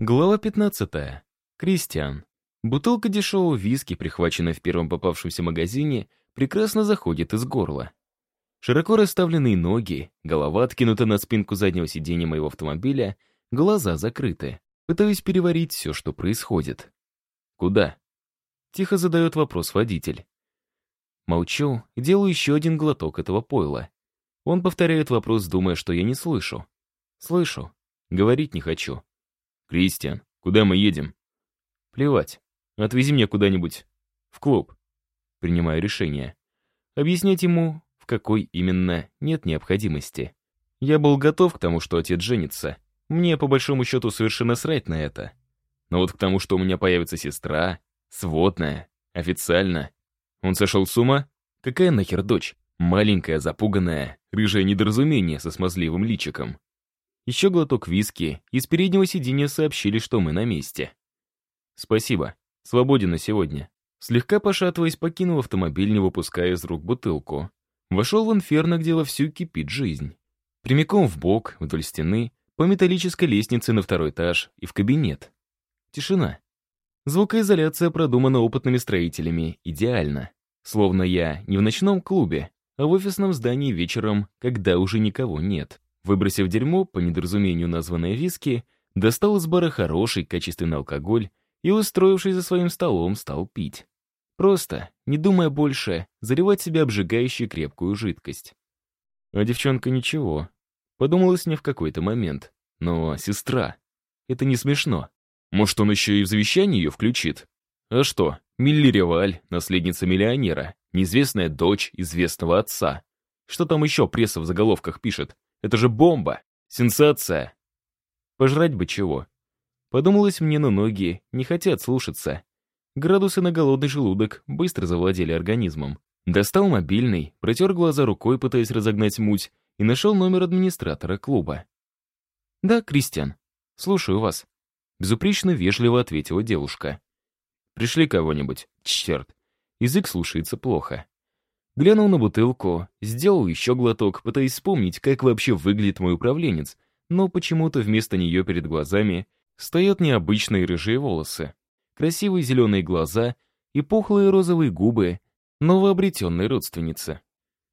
Глава 15. Кристиан. Бутылка дешевого виски, прихваченная в первом попавшемся магазине, прекрасно заходит из горла. Широко расставленные ноги, голова откинута на спинку заднего сиденья моего автомобиля, глаза закрыты. Пытаюсь переварить все, что происходит. «Куда?» Тихо задает вопрос водитель. Молчу делаю еще один глоток этого пойла. Он повторяет вопрос, думая, что я не слышу. Слышу. Говорить не хочу. «Кристиан, куда мы едем?» «Плевать. Отвези меня куда-нибудь. В клуб». Принимаю решение. Объяснять ему, в какой именно, нет необходимости. Я был готов к тому, что отец женится. Мне, по большому счету, совершенно срать на это. Но вот к тому, что у меня появится сестра, сводная, официально. Он сошел с ума? Какая нахер дочь? Маленькая, запуганная, рыжее недоразумение со смазливым личиком. Еще глоток виски, и с переднего сиденья сообщили, что мы на месте. «Спасибо. Свободен на сегодня». Слегка пошатываясь, покинул автомобиль, не выпуская из рук бутылку. Вошел в инферно, где вовсю кипит жизнь. Прямиком в бок, вдоль стены, по металлической лестнице на второй этаж и в кабинет. Тишина. Звукоизоляция продумана опытными строителями идеально. Словно я не в ночном клубе, а в офисном здании вечером, когда уже никого нет. Выбросив дерьмо, по недоразумению названное виски, достал из бара хороший, качественный алкоголь и, устроившись за своим столом, стал пить. Просто, не думая больше, заливать себе обжигающую крепкую жидкость. А девчонка ничего. Подумалось мне в какой-то момент. Но сестра. Это не смешно. Может, он еще и в завещание ее включит? А что, Милли Реваль, наследница миллионера, неизвестная дочь известного отца. Что там еще пресса в заголовках пишет? Это же бомба! Сенсация! Пожрать бы чего. Подумалось мне, но ноги не хотят слушаться. Градусы на голодный желудок быстро завладели организмом. Достал мобильный, протер глаза рукой, пытаясь разогнать муть, и нашел номер администратора клуба. «Да, Кристиан, слушаю вас», — безупречно вежливо ответила девушка. «Пришли кого-нибудь? Черт, язык слушается плохо». Глянул на бутылку, сделал еще глоток, пытаясь вспомнить, как вообще выглядит мой управленец, но почему-то вместо нее перед глазами стоят необычные рыжие волосы, красивые зеленые глаза и пухлые розовые губы новообретенной родственницы.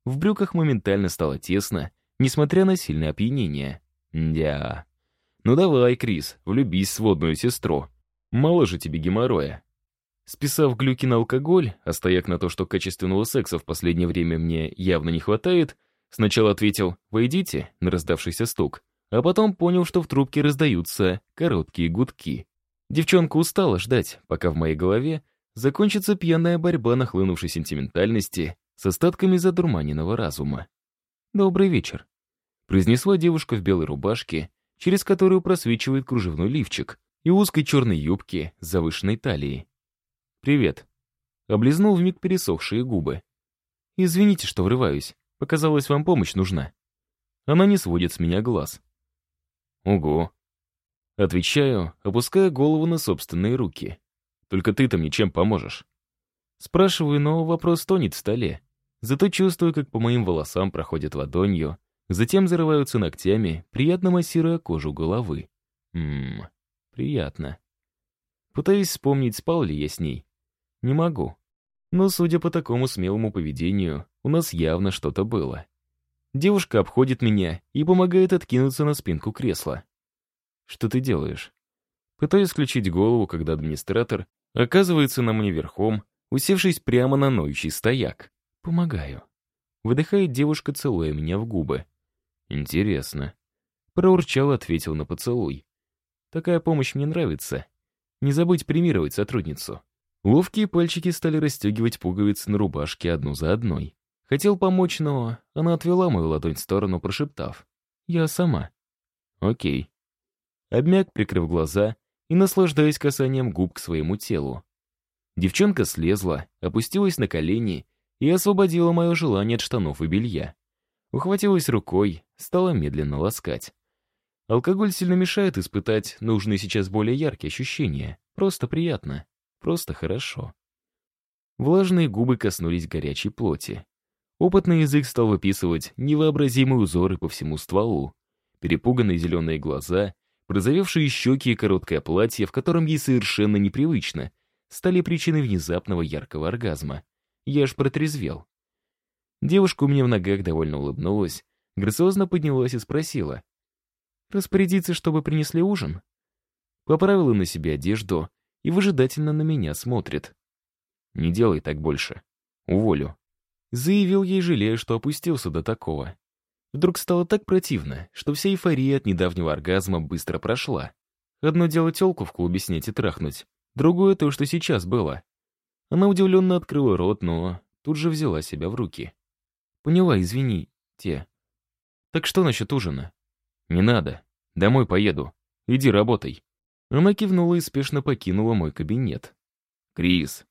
В брюках моментально стало тесно, несмотря на сильное опьянение. Дя. Ну давай, Крис, влюбись в сводную сестру. Мало же тебе геморроя. Списав глюки на алкоголь, а стояк на то, что качественного секса в последнее время мне явно не хватает, сначала ответил «Войдите» на раздавшийся стук, а потом понял, что в трубке раздаются короткие гудки. Девчонка устала ждать, пока в моей голове закончится пьяная борьба нахлынувшей сентиментальности с остатками задурманенного разума. «Добрый вечер», — произнесла девушка в белой рубашке, через которую просвечивает кружевной лифчик, и узкой черной юбке с завышенной талией. «Привет». Облизнул вмиг пересохшие губы. «Извините, что врываюсь. Показалось, вам помощь нужна». Она не сводит с меня глаз. «Ого». Отвечаю, опуская голову на собственные руки. «Только ты-то мне чем поможешь?» Спрашиваю, но вопрос тонет в столе. Зато чувствую, как по моим волосам проходят ладонью, затем зарываются ногтями, приятно массируя кожу головы. Ммм, приятно. Пытаюсь вспомнить, спал ли я с ней. Не могу. Но, судя по такому смелому поведению, у нас явно что-то было. Девушка обходит меня и помогает откинуться на спинку кресла. «Что ты делаешь?» Пытаюсь включить голову, когда администратор оказывается на мне верхом, усевшись прямо на ноющий стояк. «Помогаю». Выдыхает девушка, целуя меня в губы. «Интересно». Проурчал, ответил на поцелуй. «Такая помощь мне нравится. Не забудь премировать сотрудницу». Ловкие пальчики стали расстегивать пуговицы на рубашке одну за одной. Хотел помочь, но она отвела мою ладонь в сторону, прошептав. «Я сама». «Окей». Обмяк, прикрыв глаза и наслаждаясь касанием губ к своему телу. Девчонка слезла, опустилась на колени и освободила мое желание от штанов и белья. Ухватилась рукой, стала медленно ласкать. Алкоголь сильно мешает испытать нужные сейчас более яркие ощущения. Просто приятно. Просто хорошо. Влажные губы коснулись горячей плоти. Опытный язык стал выписывать невообразимые узоры по всему стволу. Перепуганные зеленые глаза прозовевшие щеки и короткое платье, в котором ей совершенно непривычно, стали причиной внезапного яркого оргазма. Я аж протрезвел. Девушка у меня в ногах довольно улыбнулась, грациозно поднялась и спросила. «Распорядиться, чтобы принесли ужин?» Поправила на себе одежду и выжидательно на меня смотрит. «Не делай так больше. Уволю». Заявил ей, жалея, что опустился до такого. Вдруг стало так противно, что вся эйфория от недавнего оргазма быстро прошла. Одно дело телку в клубе снять и трахнуть, другое то, что сейчас было. Она удивленно открыла рот, но тут же взяла себя в руки. «Поняла, извини, те. Так что насчет ужина?» «Не надо. Домой поеду. Иди работай». Она кивнула и спешно покинула мой кабинет. «Крис!»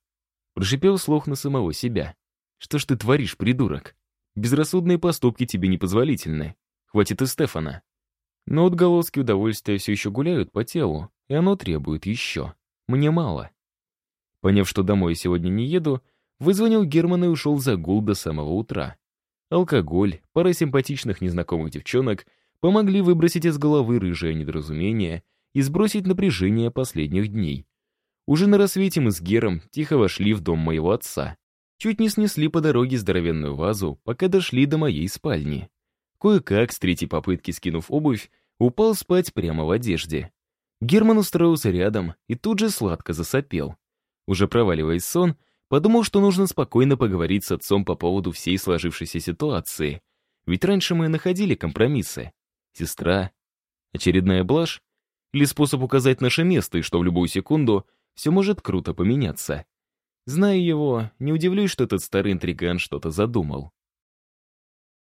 Прошипел слух на самого себя. «Что ж ты творишь, придурок?» Безрассудные поступки тебе непозволительны. Хватит и Стефана. Но отголоски удовольствия все еще гуляют по телу, и оно требует еще. Мне мало. Поняв, что домой сегодня не еду, вызвонил Германа и ушел за гул до самого утра. Алкоголь, пара симпатичных незнакомых девчонок помогли выбросить из головы рыжее недоразумение и сбросить напряжение последних дней. Уже на рассвете мы с Гером тихо вошли в дом моего отца. Чуть не снесли по дороге здоровенную вазу, пока дошли до моей спальни. Кое-как, с третьей попытки скинув обувь, упал спать прямо в одежде. Герман устроился рядом и тут же сладко засопел. Уже проваливаясь сон, подумал, что нужно спокойно поговорить с отцом по поводу всей сложившейся ситуации. Ведь раньше мы находили компромиссы. Сестра, очередная блажь или способ указать наше место и что в любую секунду все может круто поменяться. Зная его, не удивлюсь, что этот старый интриган что-то задумал.